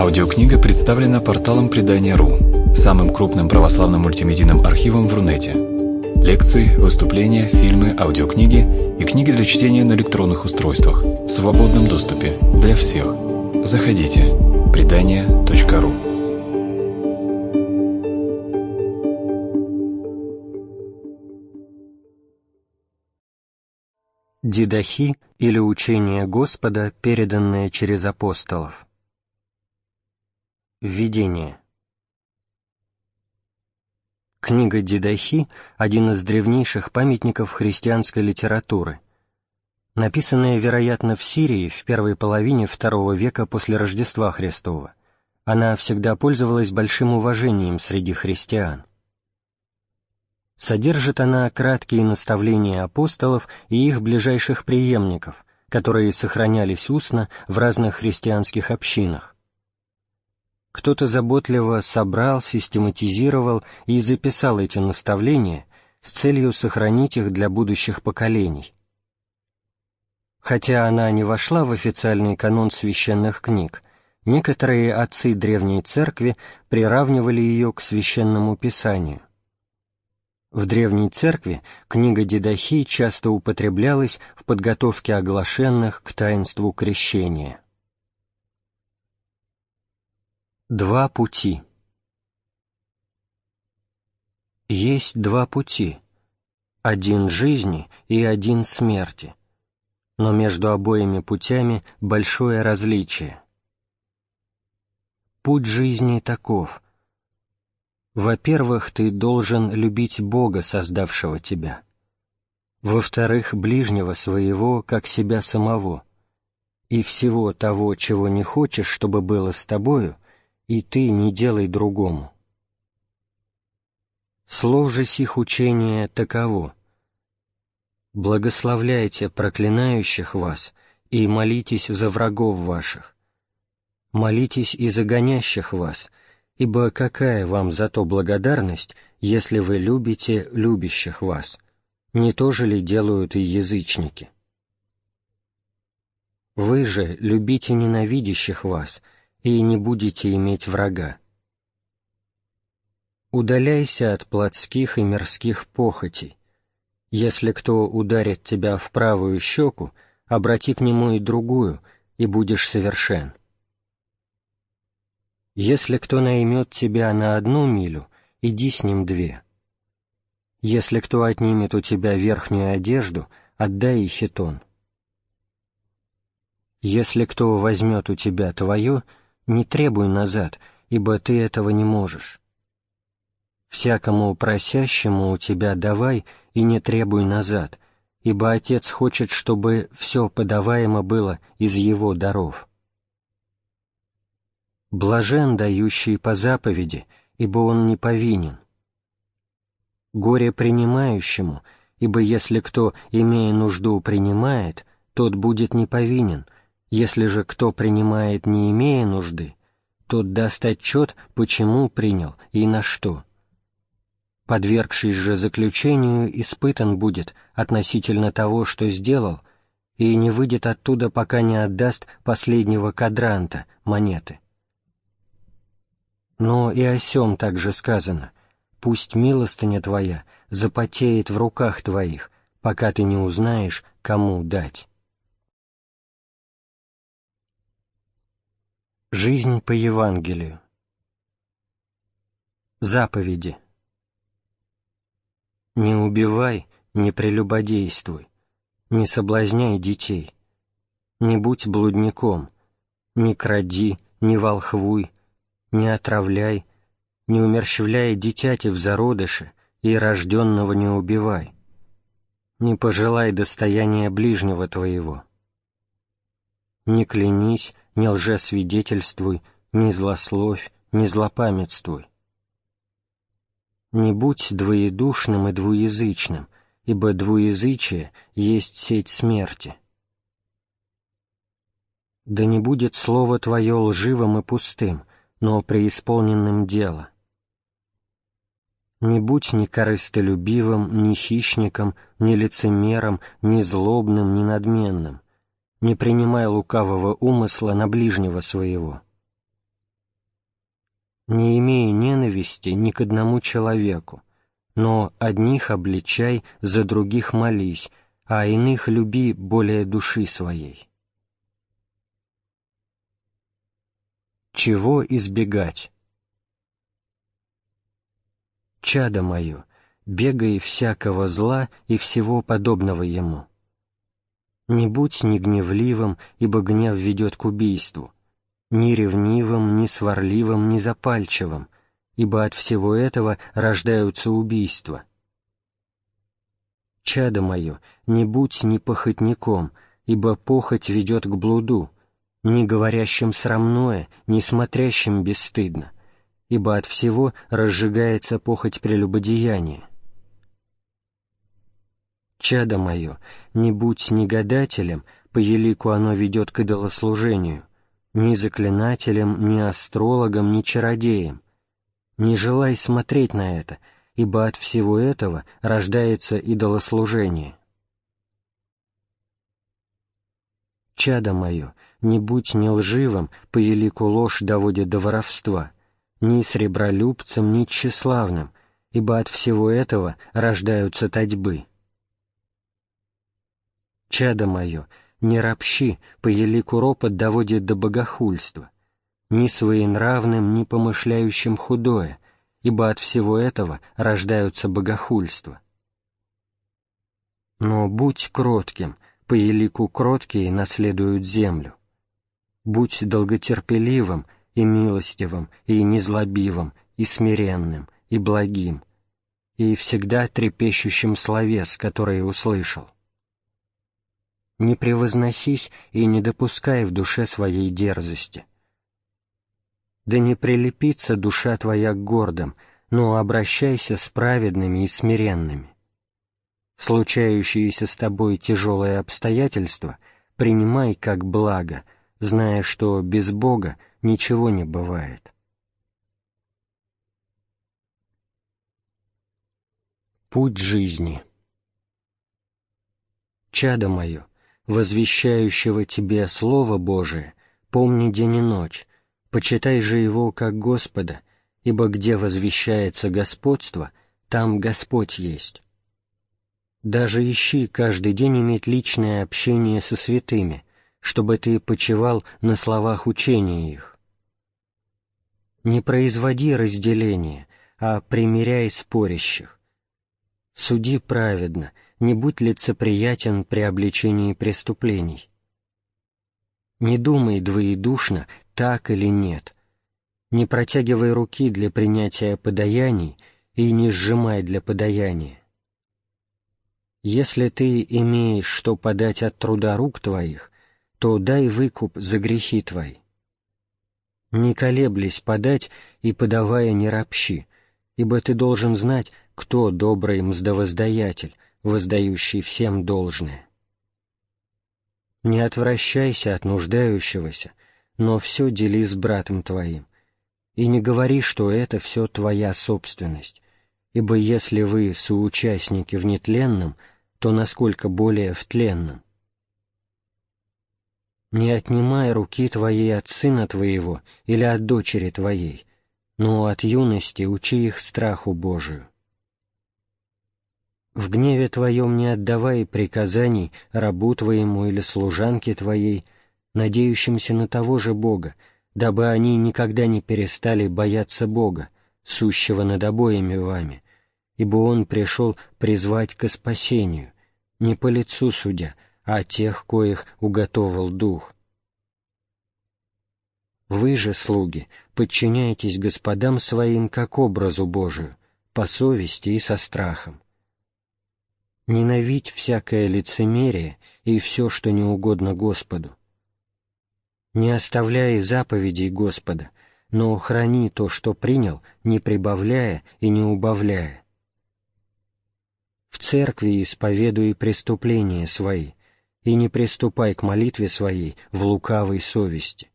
Аудиокнига представлена порталом Предания.ру, самым крупным православным мультимедийным архивом в Рунете. Лекции, выступления, фильмы, аудиокниги и книги для чтения на электронных устройствах в свободном доступе для всех. Заходите. Предания.ру Дидахи или учение Господа, переданное через апостолов. Введение. Книга Дидахи – один из древнейших памятников христианской литературы. Написанная, вероятно, в Сирии в первой половине II века после Рождества Христова, она всегда пользовалась большим уважением среди христиан. Содержит она краткие наставления апостолов и их ближайших преемников, которые сохранялись устно в разных христианских общинах кто-то заботливо собрал, систематизировал и записал эти наставления с целью сохранить их для будущих поколений. Хотя она не вошла в официальный канон священных книг, некоторые отцы Древней Церкви приравнивали ее к священному писанию. В Древней Церкви книга Дидахи часто употреблялась в подготовке оглашенных к таинству крещения. Два пути Есть два пути, один жизни и один смерти, но между обоими путями большое различие. Путь жизни таков. Во-первых, ты должен любить Бога, создавшего тебя. Во-вторых, ближнего своего, как себя самого. И всего того, чего не хочешь, чтобы было с тобою, и ты не делай другому. Слов же сих учения таково. Благословляйте проклинающих вас и молитесь за врагов ваших. Молитесь и за гонящих вас, ибо какая вам за то благодарность, если вы любите любящих вас? Не то же ли делают и язычники? Вы же любите ненавидящих вас — и не будете иметь врага. Удаляйся от плотских и мирских похотей. Если кто ударит тебя в правую щеку, обрати к нему и другую, и будешь совершен. Если кто наймет тебя на одну милю, иди с ним две. Если кто отнимет у тебя верхнюю одежду, отдай и хитон. Если кто возьмет у тебя твое, не требуй назад, ибо ты этого не можешь. Всякому просящему у тебя давай и не требуй назад, ибо Отец хочет, чтобы все подаваемо было из Его даров. Блажен, дающий по заповеди, ибо он не повинен. Горе принимающему, ибо если кто, имея нужду, принимает, тот будет не повинен — если же кто принимает, не имея нужды, тот даст отчет, почему принял и на что. Подвергшись же заключению, испытан будет относительно того, что сделал, и не выйдет оттуда, пока не отдаст последнего кадранта, монеты. Но и о сем также сказано, «Пусть милостыня твоя запотеет в руках твоих, пока ты не узнаешь, кому дать». Жизнь по Евангелию. Заповеди. Не убивай, не прелюбодействуй, не соблазняй детей, не будь блудником, не кради, не волхвуй, не отравляй, не умерщвляй дитяти в зародыше и рожденного не убивай, не пожелай достояния ближнего твоего. Не клянись, не лжесвидетельствуй, не злословь, не злопамятствуй. Не будь двоедушным и двуязычным, ибо двуязычие есть сеть смерти. Да не будет слово Твое лживым и пустым, но преисполненным дело. Не будь ни корыстолюбивым, ни хищником, ни лицемером, ни злобным, ни надменным, не принимай лукавого умысла на ближнего своего. Не имей ненависти ни к одному человеку, но одних обличай, за других молись, а иных люби более души своей. Чего избегать? Чадо мое, бегай всякого зла и всего подобного ему. Не будь ни гневливым, ибо гнев ведет к убийству, ни ревнивым, ни сварливым, ни запальчивым, ибо от всего этого рождаются убийства. Чадо мое, не будь ни похотником, ибо похоть ведет к блуду, ни говорящим срамное, ни смотрящим бесстыдно, ибо от всего разжигается похоть прелюбодеяния. Чадо мое, не будь ни гадателем, по елику оно ведет к идолослужению, ни заклинателем, ни астрологом, ни чародеем. Не желай смотреть на это, ибо от всего этого рождается идолослужение. Чадо мое, не будь ни лживым, по елику ложь доводит до воровства, ни сребролюбцем, ни тщеславным, ибо от всего этого рождаются татьбы. Чадо мое, не ропщи, по елику ропот доводит до богохульства, ни своенравным, ни помышляющим худое, ибо от всего этого рождаются богохульства. Но будь кротким, по елику кроткие наследуют землю. Будь долготерпеливым и милостивым, и незлобивым, и смиренным, и благим, и всегда трепещущим словес, который услышал не превозносись и не допускай в душе своей дерзости. Да не прилепится душа твоя к гордым, но обращайся с праведными и смиренными. Случающиеся с тобой тяжелые обстоятельства принимай как благо, зная, что без Бога ничего не бывает. Путь жизни Чадо мое, возвещающего тебе Слово Божие, помни день и ночь, почитай же его как Господа, ибо где возвещается господство, там Господь есть. Даже ищи каждый день иметь личное общение со святыми, чтобы ты почивал на словах учения их. Не производи разделения, а примиряй спорящих. Суди праведно, не будь лицеприятен при обличении преступлений. Не думай двоедушно, так или нет. Не протягивай руки для принятия подаяний и не сжимай для подаяния. Если ты имеешь что подать от труда рук твоих, то дай выкуп за грехи твои. Не колеблись подать и подавая не ропщи, ибо ты должен знать, кто добрый мздовоздаятель, воздающий всем должное. Не отвращайся от нуждающегося, но все дели с братом твоим, и не говори, что это все твоя собственность, ибо если вы соучастники в нетленном, то насколько более в тленном. Не отнимай руки твоей от сына твоего или от дочери твоей, но от юности учи их страху Божию. В гневе Твоем не отдавай приказаний рабу Твоему или служанке Твоей, надеющимся на того же Бога, дабы они никогда не перестали бояться Бога, сущего над обоими вами, ибо Он пришел призвать ко спасению, не по лицу судя, а тех, коих уготовал Дух. Вы же, слуги, подчиняйтесь господам своим как образу Божию, по совести и со страхом ненавидь всякое лицемерие и все, что не угодно Господу. Не оставляй заповедей Господа, но храни то, что принял, не прибавляя и не убавляя. В церкви исповедуй преступления свои, и не приступай к молитве своей в лукавой совести.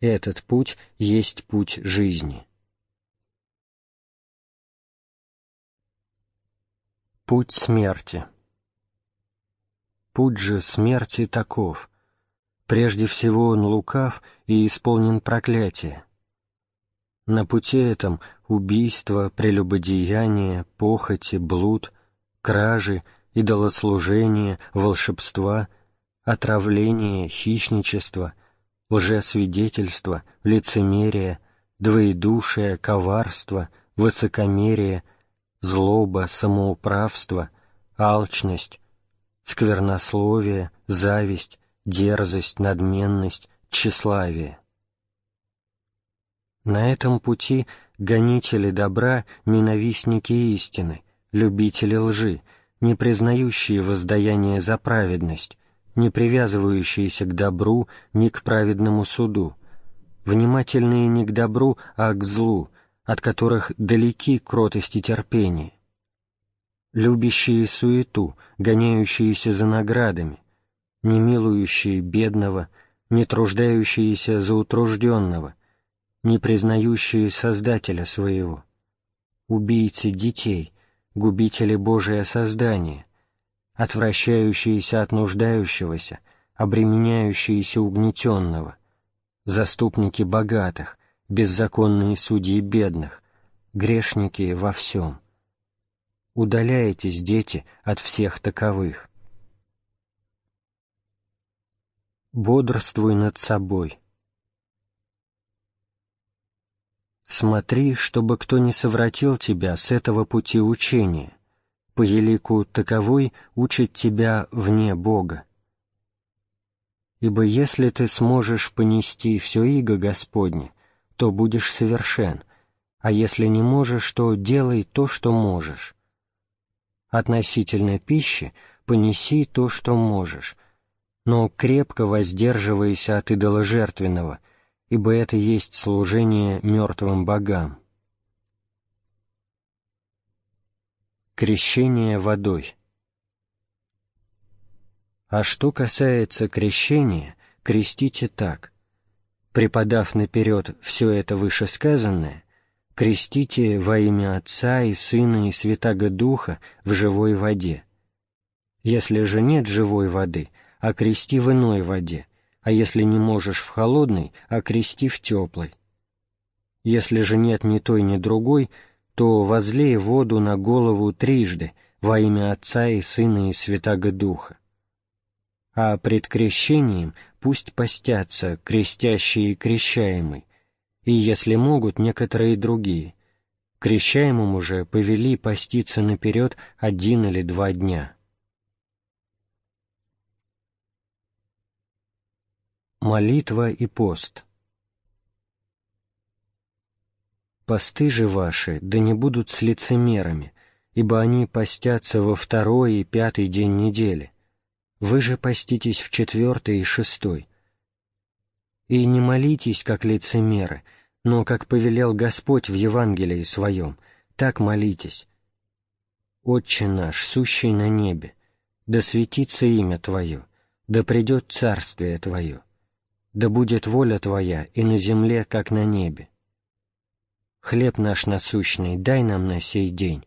Этот путь есть путь жизни. Путь смерти Путь же смерти таков. Прежде всего он лукав и исполнен проклятия. На пути этом убийство, прелюбодеяние, похоти, блуд, кражи, идолослужение, волшебства, отравление, хищничество, лжесвидетельство, лицемерие, двоедушие, коварство, высокомерие, злоба, самоуправство, алчность, сквернословие, зависть, дерзость, надменность, тщеславие. На этом пути гонители добра — ненавистники истины, любители лжи, не признающие воздаяние за праведность, не привязывающиеся к добру, ни к праведному суду, внимательные не к добру, а к злу, от которых далеки кротости терпения, любящие суету, гоняющиеся за наградами, не милующие бедного, не труждающиеся за утружденного, не признающие Создателя своего, убийцы детей, губители Божия создания, отвращающиеся от нуждающегося, обременяющиеся угнетенного, заступники богатых, беззаконные судьи бедных, грешники во всем. Удаляйтесь, дети, от всех таковых. Бодрствуй над собой. Смотри, чтобы кто не совратил тебя с этого пути учения, по елику таковой учит тебя вне Бога. Ибо если ты сможешь понести все иго Господне, то будешь совершен, а если не можешь, то делай то, что можешь. Относительно пищи понеси то, что можешь, но крепко воздерживайся от идоложертвенного, ибо это есть служение мертвым богам. Крещение водой А что касается крещения, крестите так. Преподав наперед все это вышесказанное, крестите во имя Отца и Сына и Святаго Духа в живой воде. Если же нет живой воды, окрести в иной воде, а если не можешь в холодной, окрести в теплой. Если же нет ни той, ни другой, то возлей воду на голову трижды во имя Отца и Сына и Святаго Духа. А пред крещением пусть постятся крестящие и крещаемый, и, если могут, некоторые другие. Крещаемому же повели поститься наперед один или два дня. Молитва и пост Посты же ваши да не будут с лицемерами, ибо они постятся во второй и пятый день недели. Вы же поститесь в четвертый и шестой. И не молитесь, как лицемеры, но, как повелел Господь в Евангелии Своем, так молитесь. «Отче наш, сущий на небе, да светится имя Твое, да придет Царствие Твое, да будет воля Твоя и на земле, как на небе. Хлеб наш насущный дай нам на сей день,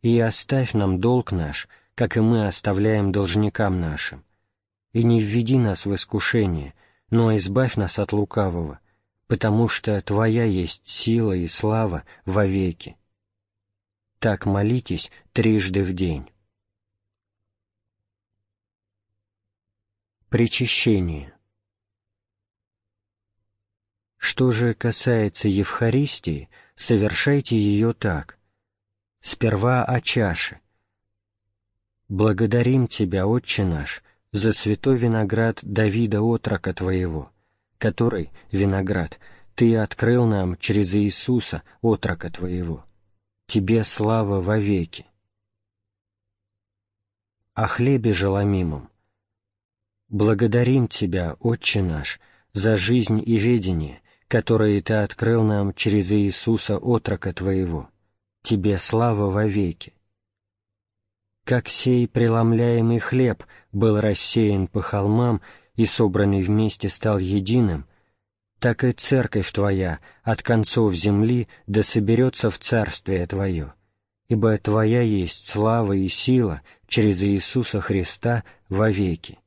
и оставь нам долг наш, как и мы оставляем должникам нашим. И не введи нас в искушение, но избавь нас от лукавого, потому что Твоя есть сила и слава вовеки. Так молитесь трижды в день. Причащение что же касается Евхаристии, совершайте ее так. Сперва о чаше. «Благодарим Тебя, Отче наш, за святой виноград Давида отрока Твоего, который, виноград, Ты открыл нам через Иисуса, отрока Твоего. Тебе слава вовеки». О хлебе желомимом. «Благодарим Тебя, Отче наш, за жизнь и ведение, которые Ты открыл нам через Иисуса, отрока Твоего. Тебе слава вовеки. Как сей преломляемый хлеб был рассеян по холмам и собранный вместе стал единым, так и Церковь Твоя от концов земли да соберется в Царствие Твое, ибо Твоя есть слава и сила через Иисуса Христа вовеки.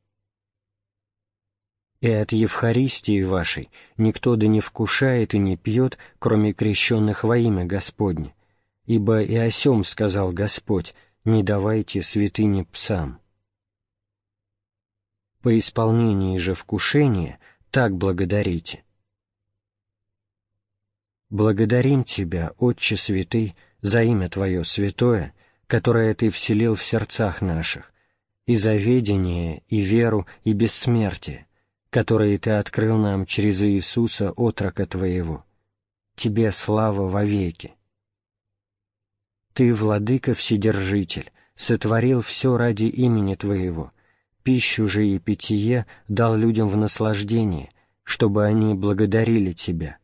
И от Евхаристии вашей никто да не вкушает и не пьет, кроме крещенных во имя Господне, ибо и о сем сказал Господь, не давайте святыни псам. По исполнении же вкушения так благодарите. Благодарим Тебя, Отче Святый, за имя Твое святое, которое Ты вселил в сердцах наших, и за ведение, и веру, и бессмертие, которые Ты открыл нам через Иисуса, отрока Твоего. Тебе слава вовеки. Ты, Владыка Вседержитель, сотворил все ради имени Твоего, пищу же и питье дал людям в наслаждение, чтобы они благодарили Тебя,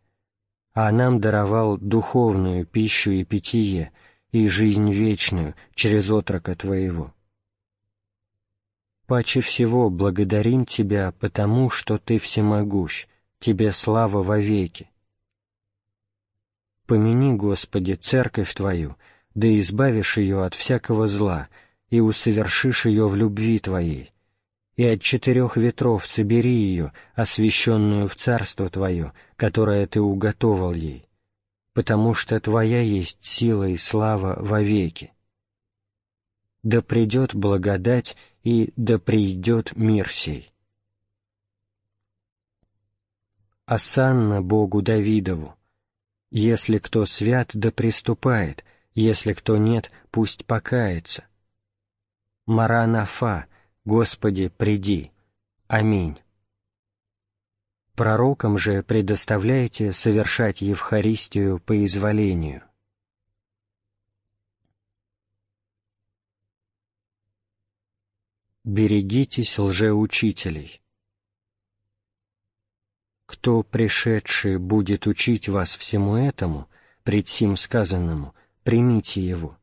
а нам даровал духовную пищу и питье и жизнь вечную через отрока Твоего. Паче всего благодарим Тебя, потому что Ты всемогущ, Тебе слава вовеки. Помяни, Господи, церковь Твою, да избавишь ее от всякого зла и усовершишь ее в любви Твоей, и от четырех ветров собери ее, освященную в Царство Твое, которое Ты уготовал ей, потому что Твоя есть сила и слава вовеки. Да придет благодать и да придет мир сей. Асанна Богу Давидову, если кто свят, да приступает, если кто нет, пусть покается. Маранафа, Господи, приди. Аминь. Пророкам же предоставляете совершать Евхаристию по изволению. Берегитесь лжеучителей. Кто, пришедший, будет учить вас всему этому, пред сим сказанному, примите его.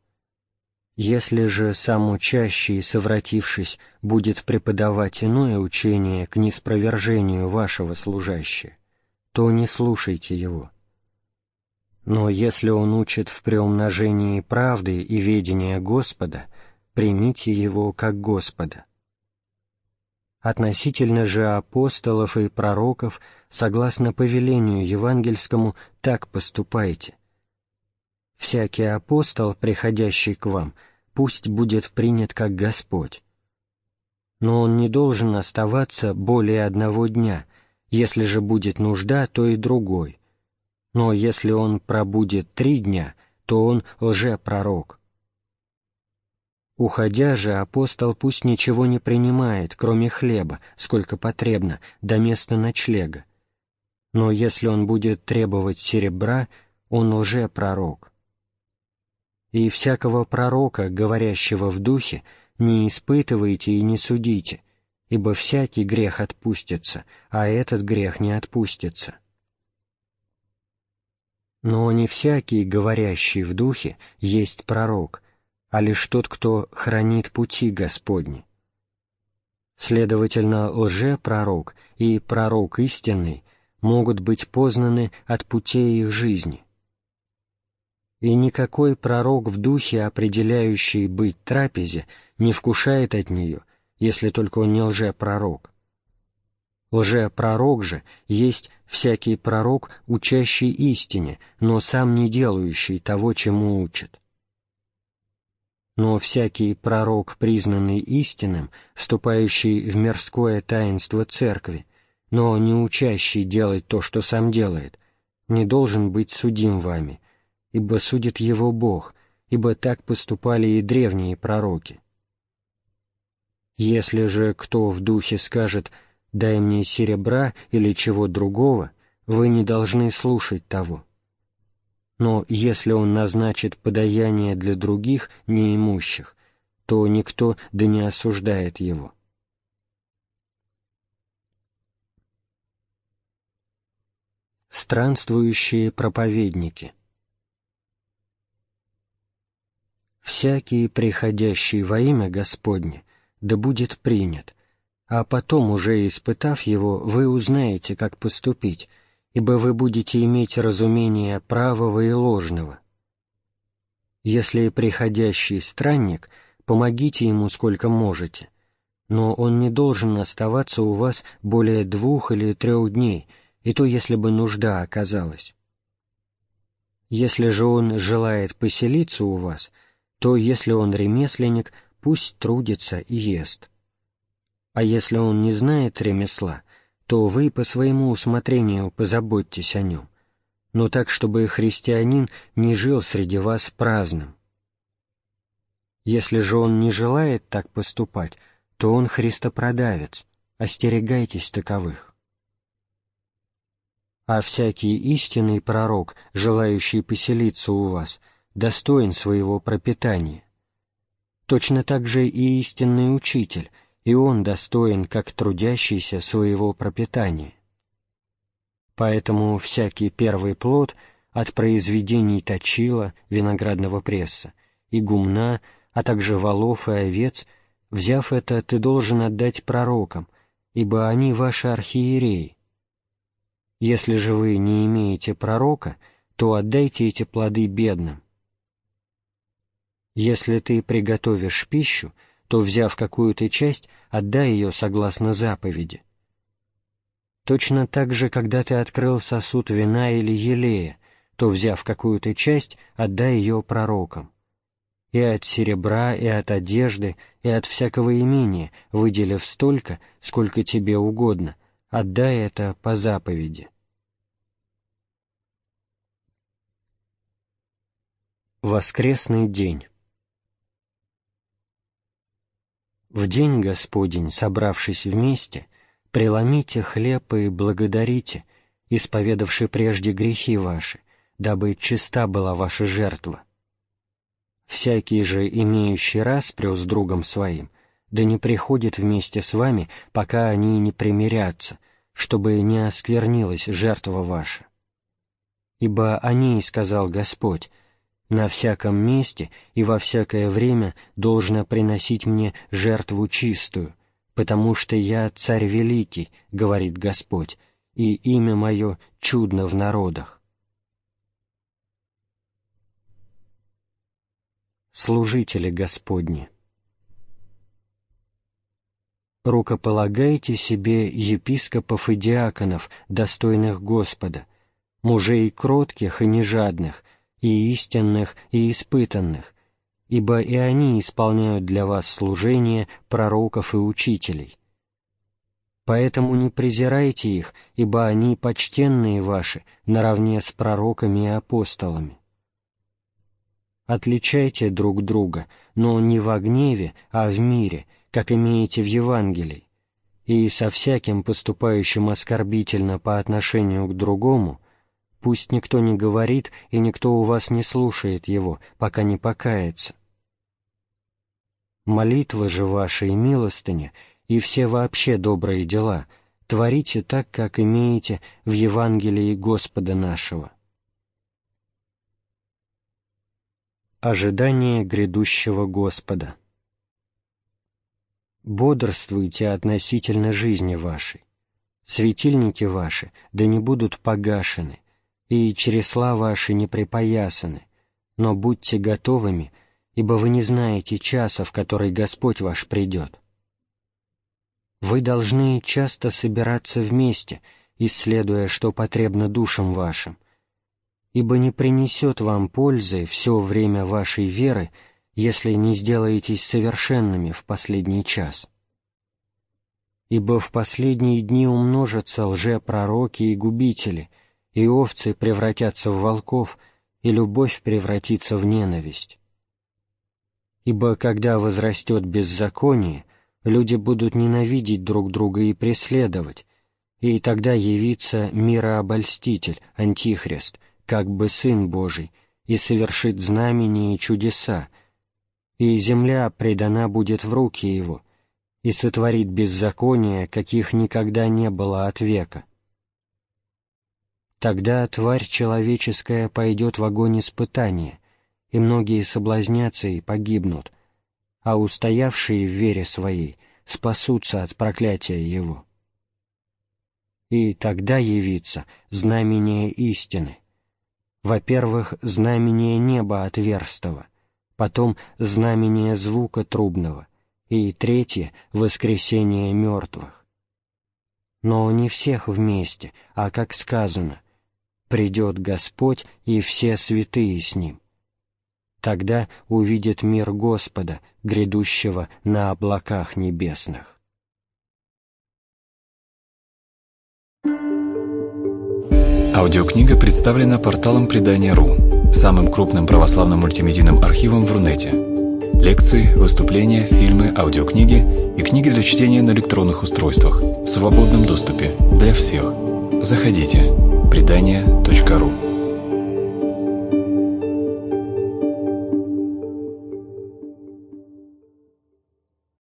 Если же сам учащий, совратившись, будет преподавать иное учение к неспровержению вашего служащего, то не слушайте его. Но если он учит в преумножении правды и ведения Господа, примите его как Господа. Относительно же апостолов и пророков, согласно повелению евангельскому, так поступайте. Всякий апостол, приходящий к вам, пусть будет принят как Господь. Но он не должен оставаться более одного дня, если же будет нужда, то и другой. Но если он пробудет три дня, то он лжепророк. Уходя же, апостол пусть ничего не принимает, кроме хлеба, сколько потребно, до места ночлега. Но если он будет требовать серебра, он лжепророк. И всякого пророка, говорящего в духе, не испытывайте и не судите, ибо всякий грех отпустится, а этот грех не отпустится. Но не всякий, говорящий в духе, есть пророк, а лишь тот, кто хранит пути Господни. Следовательно, лже-пророк и пророк истинный могут быть познаны от путей их жизни. И никакой пророк в духе, определяющий быть трапезе, не вкушает от нее, если только он не лже-пророк. Лже-пророк же есть всякий пророк, учащий истине, но сам не делающий того, чему учит но всякий пророк, признанный истинным, вступающий в мирское таинство церкви, но не учащий делать то, что сам делает, не должен быть судим вами, ибо судит его Бог, ибо так поступали и древние пророки. Если же кто в духе скажет «дай мне серебра» или чего другого, вы не должны слушать того но если он назначит подаяние для других, неимущих, то никто да не осуждает его. Странствующие проповедники «Всякий, приходящий во имя Господне, да будет принят, а потом, уже испытав его, вы узнаете, как поступить, ибо вы будете иметь разумение правого и ложного. Если приходящий странник, помогите ему сколько можете, но он не должен оставаться у вас более двух или трех дней, и то, если бы нужда оказалась. Если же он желает поселиться у вас, то, если он ремесленник, пусть трудится и ест. А если он не знает ремесла, то вы по своему усмотрению позаботьтесь о нем, но так, чтобы христианин не жил среди вас праздным. Если же он не желает так поступать, то он христопродавец, остерегайтесь таковых. А всякий истинный пророк, желающий поселиться у вас, достоин своего пропитания. Точно так же и истинный учитель, и он достоин, как трудящийся, своего пропитания. Поэтому всякий первый плод от произведений точила, виноградного пресса, и гумна, а также волов и овец, взяв это, ты должен отдать пророкам, ибо они ваши архиереи. Если же вы не имеете пророка, то отдайте эти плоды бедным. Если ты приготовишь пищу, то, взяв какую-то часть, отдай ее согласно заповеди. Точно так же, когда ты открыл сосуд вина или елея, то, взяв какую-то часть, отдай ее пророкам. И от серебра, и от одежды, и от всякого имения, выделив столько, сколько тебе угодно, отдай это по заповеди. Воскресный день В день Господень, собравшись вместе, преломите хлеб и благодарите, исповедавши прежде грехи ваши, дабы чиста была ваша жертва. Всякий же, имеющий распрю с другом своим, да не приходит вместе с вами, пока они не примирятся, чтобы не осквернилась жертва ваша. Ибо о ней сказал Господь, на всяком месте и во всякое время должно приносить мне жертву чистую, потому что я царь великий, говорит Господь, и имя мое чудно в народах. Служители Господни Рукополагайте себе епископов и диаконов, достойных Господа, мужей кротких и нежадных, и истинных, и испытанных, ибо и они исполняют для вас служение пророков и учителей. Поэтому не презирайте их, ибо они почтенные ваши, наравне с пророками и апостолами. Отличайте друг друга, но не во гневе, а в мире, как имеете в Евангелии, и со всяким поступающим оскорбительно по отношению к другому Пусть никто не говорит и никто у вас не слушает его, пока не покается. Молитва же ваша и милостыня, и все вообще добрые дела, творите так, как имеете в Евангелии Господа нашего. Ожидание грядущего Господа Бодрствуйте относительно жизни вашей. Светильники ваши да не будут погашены, и чресла ваши не припоясаны, но будьте готовыми, ибо вы не знаете часа, в который Господь ваш придет. Вы должны часто собираться вместе, исследуя, что потребно душам вашим, ибо не принесет вам пользы все время вашей веры, если не сделаетесь совершенными в последний час. Ибо в последние дни умножатся лжепророки и губители — и овцы превратятся в волков, и любовь превратится в ненависть. Ибо когда возрастет беззаконие, люди будут ненавидеть друг друга и преследовать, и тогда явится мирообольститель, Антихрист, как бы Сын Божий, и совершит знамения и чудеса, и земля предана будет в руки его, и сотворит беззакония, каких никогда не было от века. Тогда тварь человеческая пойдет в огонь испытания, и многие соблазнятся и погибнут, а устоявшие в вере своей спасутся от проклятия его. И тогда явится знамение истины. Во-первых, знамение неба отверстого, потом знамение звука трубного, и третье — воскресение мертвых. Но не всех вместе, а, как сказано, «Придет Господь и все святые с Ним». Тогда увидит мир Господа, грядущего на облаках небесных. Аудиокнига представлена порталом Предания.ру, самым крупным православным мультимедийным архивом в Рунете. Лекции, выступления, фильмы, аудиокниги и книги для чтения на электронных устройствах в свободном доступе для всех. Заходите. Предания.ру